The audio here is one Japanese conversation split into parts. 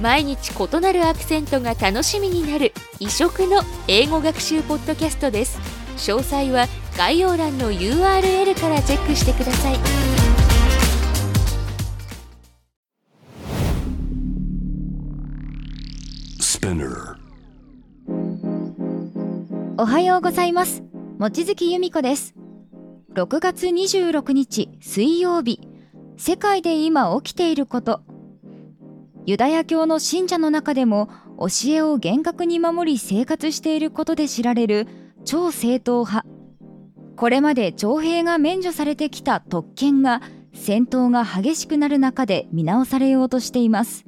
毎日異なるアクセントが楽しみになる異色の英語学習ポッドキャストです。詳細は概要欄の URL からチェックしてください。おはようございます。望月由美子です。6月26日水曜日。世界で今起きていることユダヤ教の信者の中でも教えを厳格に守り生活していることで知られる超正統派。これまで徴兵が免除されてきた特権が戦闘が激しくなる中で見直されようとしています。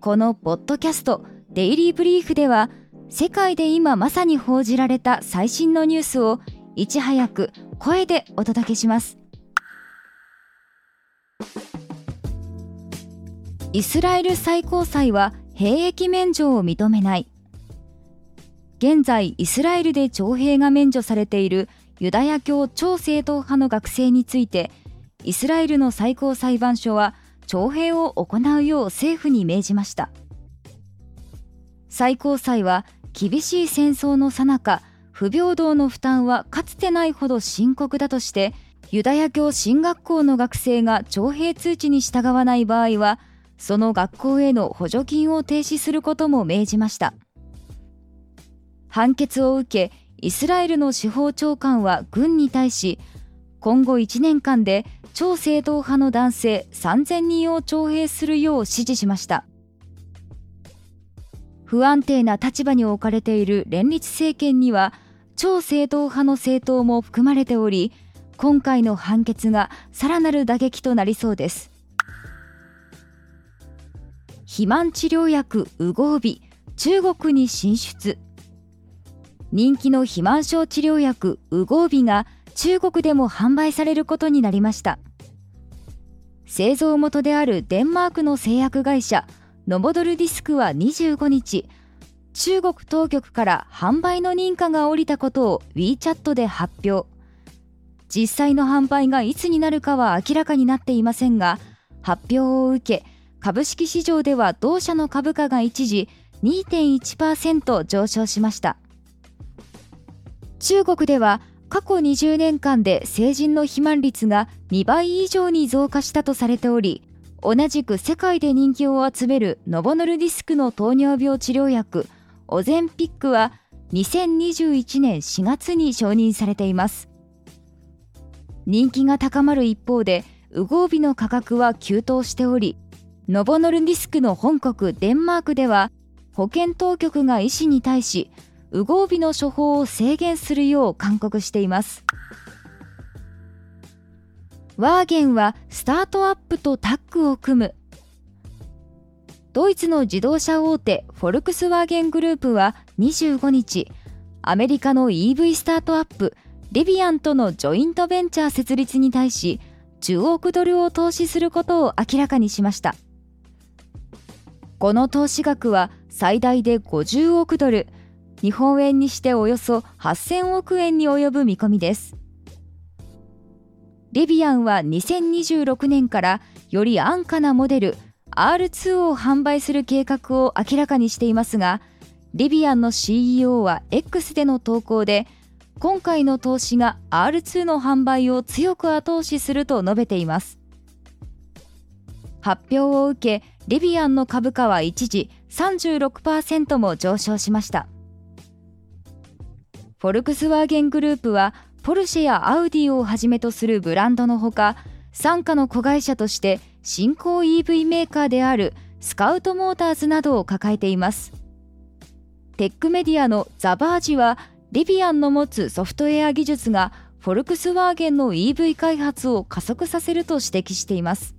このポッドキャストデイリーブリーフでは世界で今まさに報じられた最新のニュースをいち早く声でお届けします。イスラエル最高裁は兵役免除を認めない。現在イスラエルで徴兵が免除されているユダヤ教超正統派の学生についてイスラエルの最高裁判所は徴兵を行うよう政府に命じました。最高裁は厳しい戦争の最中不平等の負担はかつてないほど深刻だとしてユダヤ教進学校の学生が徴兵通知に従わない場合はその学校への補助金を停止することも命じました。判決を受けイスラエルの司法長官は軍に対し今後1年間で超正統派の男性3000人を徴兵するよう指示しました。不安定な立場に置かれている連立政権には超正統派の政党も含まれており今回の判決がさらなる打撃となりそうです。肥満治療薬ウゴービ中国に進出。人気の肥満症治療薬ウゴービが中国でも販売されることになりました。製造元であるデンマークの製薬会社ノボドルディスクは25日中国当局から販売の認可が下りたことを WeChat で発表。実際の販売がいつになるかは明らかになっていませんが発表を受け株式市場では同社の株価が一時2.1%上昇しました。中国では過去20年間で成人の肥満率が2倍以上に増加したとされており同じく世界で人気を集めるノボノルディスクの糖尿病治療薬オゼンピックは2021年4月に承認されています。人気が高まる一方でウゴービの価格は急騰しておりノボノルディスクの本国デンマークでは保健当局が医師に対しウゴービの処方を制限するよう勧告していますワーゲンはスタートアップとタッグを組むドイツの自動車大手フォルクスワーゲングループは25日アメリカの EV スタートアップリヴィアンとのジョイントベンチャー設立に対し10億ドルを投資することを明らかにしました。この投資額は最大で50億ドル。日本円にしておよそ8000億円に及ぶ見込みです。リビアンは2026年からより安価なモデル R2 を販売する計画を明らかにしていますがリビアンの CEO は X での投稿で今回の投資が R2 の販売を強く後押しすると述べています。発表を受けリビアンの株価は一時36%も上昇しました。フォルクスワーゲングループはポルシェやアウディをはじめとするブランドのほか傘下の子会社として新興 EV メーカーであるスカウトモーターズなどを抱えています。テックメディアのザ・バージはリビアンの持つソフトウェア技術がフォルクスワーゲンの EV 開発を加速させると指摘しています。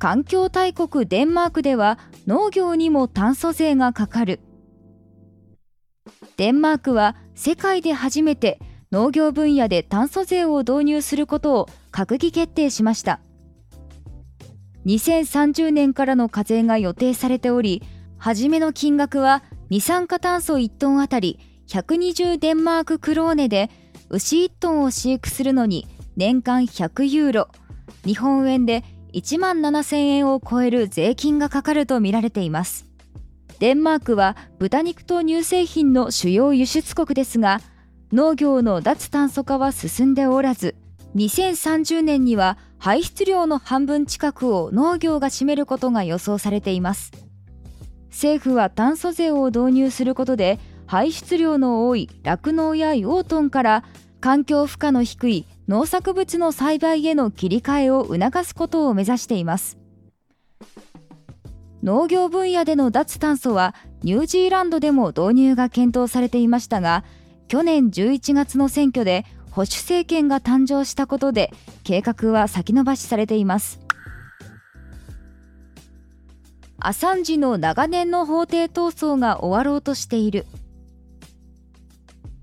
環境大国デンマークでは農業にも炭素税がかかる。デンマークは世界で初めて農業分野で炭素税を導入することを閣議決定しました。2030年からの課税が予定されており初めの金額は二酸化炭素1トンあたり120デンマーククローネで牛1トンを飼育するのに年間100ユーロ。日本円で1万7000円を超える税金がかかるとみられています。デンマークは豚肉と乳製品の主要輸出国ですが農業の脱炭素化は進んでおらず2030年には排出量の半分近くを農業が占めることが予想されています。政府は炭素税を導入することで排出量の多い酪農や養豚から環境負荷の低い農作物の栽培への切り替えを促すことを目指しています。農業分野での脱炭素はニュージーランドでも導入が検討されていましたが去年11月の選挙で保守政権が誕生したことで計画は先延ばしされています。アサンジの長年の法廷闘争が終わろうとしている。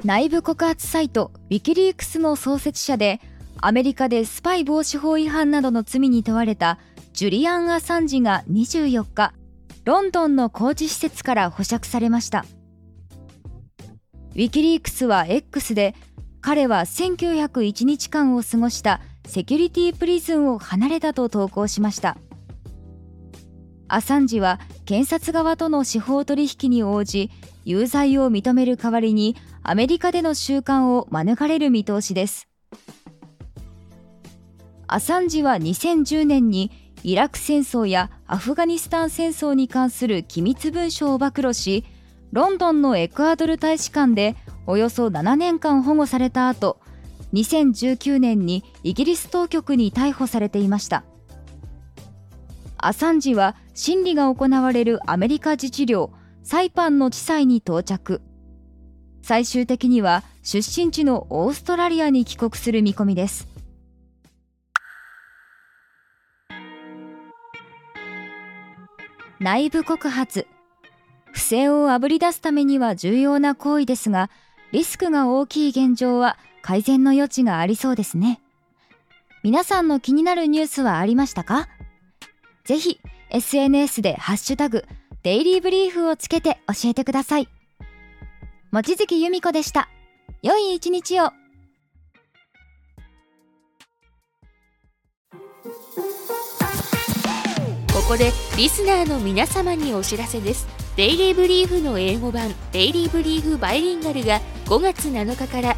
内部告発サイトウィキリークスの創設者でアメリカでスパイ防止法違反などの罪に問われたジュリアン・アサンジが24日ロンドンの工事施設から保釈されました。ウィキリークスは X で彼は1901日間を過ごしたセキュリティプリズンを離れたと投稿しました。アサンジは検察側との司法取引に応じ有罪を認める代わりにアメリカでの収監を免れる見通しです。アサンジは2010年にイラク戦争やアフガニスタン戦争に関する機密文書を暴露しロンドンのエクアドル大使館でおよそ7年間保護された後2019年にイギリス当局に逮捕されていました。アサンジは審理が行われるアメリカ自治領サイパンの地裁に到着。最終的には出身地のオーストラリアに帰国する見込みです。内部告発。不正をあぶり出すためには重要な行為ですがリスクが大きい現状は改善の余地がありそうですね。皆さんの気になるニュースはありましたか？ぜひ SNS でハッシュタグデイリーブリーフをつけて教えてください。望月由美子でした。良い一日を。ここでリスナーの皆様にお知らせです。デイリーブリーフの英語版デイリーブリーフバイリンガルが5月7日から